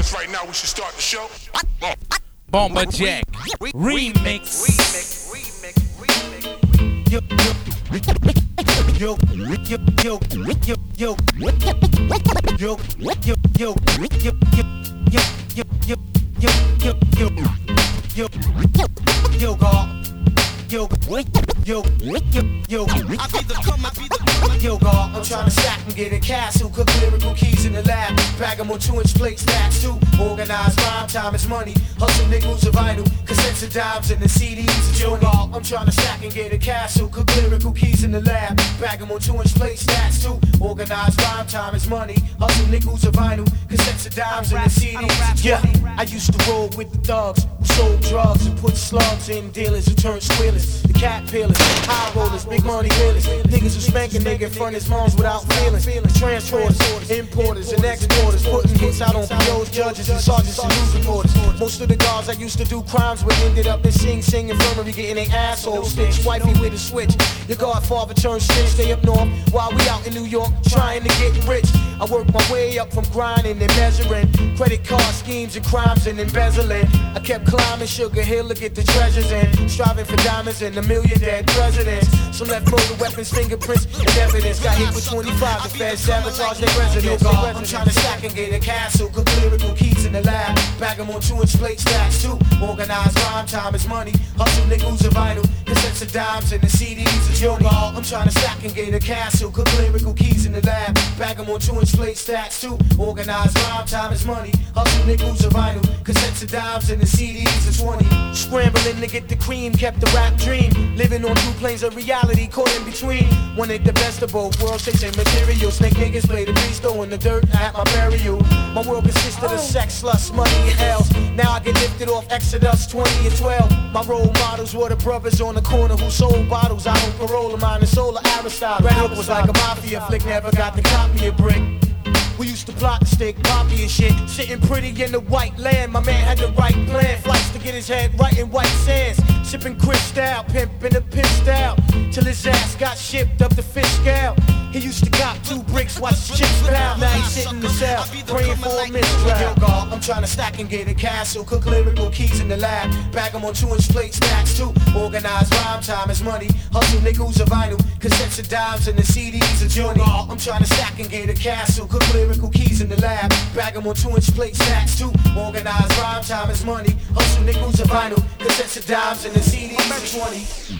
guess right now we should start the show. BomberJack Remix. Yo, yo, yo, yo, yo, yo, yo, yo, yo, yo, yo, yo, yo, yo, yo, yo, yo, yo, yo, yo, God. Yo, yo, yo, yo, yo, yo, yo, yo. I be the come, I be the come. Yo, God, I'm trying to stack and get a castle. Cook lyrical keys in the lab. Bag them on two inch plate stacks too. Organize rhyme, time is money. Hustle nickels of vinyl. Cassettes of dimes and the CDs. Yo, God, I'm trying to stack and get a castle. Cook lyrical keys in the lab. Bag them on two inch plate stacks too. Organize rhyme, time is money. Hustle nickels of vinyl. Cassettes of dimes and the CDs. Yeah, I used to roll with the thugs who sold drugs and put slugs in dealers who turned squealers. The cat peelers, high rollers, big money dealers. Niggas who spank a nigga in front of his moms without feelings. Transporters, importers, and exporters. Putting out on POs, judges, and sergeants and news reporters. Most of the guards I used to do crimes with ended up in Sing Sing infirmary getting their assholes stitched. Wifey with a switch. Your godfather turned snitch, stay up north while we out in New York trying to get rich. I worked my way up from grinding and measuring credit card schemes and crimes and embezzling. I kept climbing Sugar Hill to get the treasures in, striving for diamonds and a million dead presidents. Some left murder weapons, fingerprints, and evidence. Got hit with 25. The feds sabotaged their residence. I'm trying to stack and get a castle. Cook lyrical keys in the lab. Bag them on two inch plate stacks too. Organized rhyme, time is money. Hustle nickels are vital. Cassettes of dimes and the CDs is yoga. I'm trying to stack and get a castle. Cook lyrical keys in the lab. Bag them on two inch plate stacks too. Organized rhyme, time is money. Hustle nickels are vital. Cassettes of dimes and the CDs is 20. Scrambling to get the cream, kept the rap dream. Living on two planes of reality, caught in between. Wanted the best of both worlds, chasing material. Snake niggas play the beast, throwing the dirt at my burial. My world consisted of sex, lust, money, and else. Now I get lifted off Exodus 20 and 12. My role models were the brothers on the corner who sold bottles. I don't parole of mine, and solar Aristotle. Red was like a mafia flick, never got to cop me a brick. We used to plot the stick, poppy and shit. Sitting pretty in the white land. My man had the right plan. Flights to get his head right in white sands. Sipping crystal, pimping the piss style. Till his ass got shipped up the fish scale. He used to cop two watch the chips pound. Now he's sitting in the cell, praying for a mistrial. God, I'm trying to stack and get a castle. Cook lyrical keys in the lab. Bag them on two inch plate stacks too. Organized rhyme, time is money. Hustle nickels of vinyl. Cassettes of dimes and the CDs of journey. I'm trying to stack and get a castle. Cook lyrical keys in the lab. Bag them on two inch plate stacks too. Organized rhyme, time is money. Hustle nickels of vinyl. Cassettes of dimes and the CDs of 20.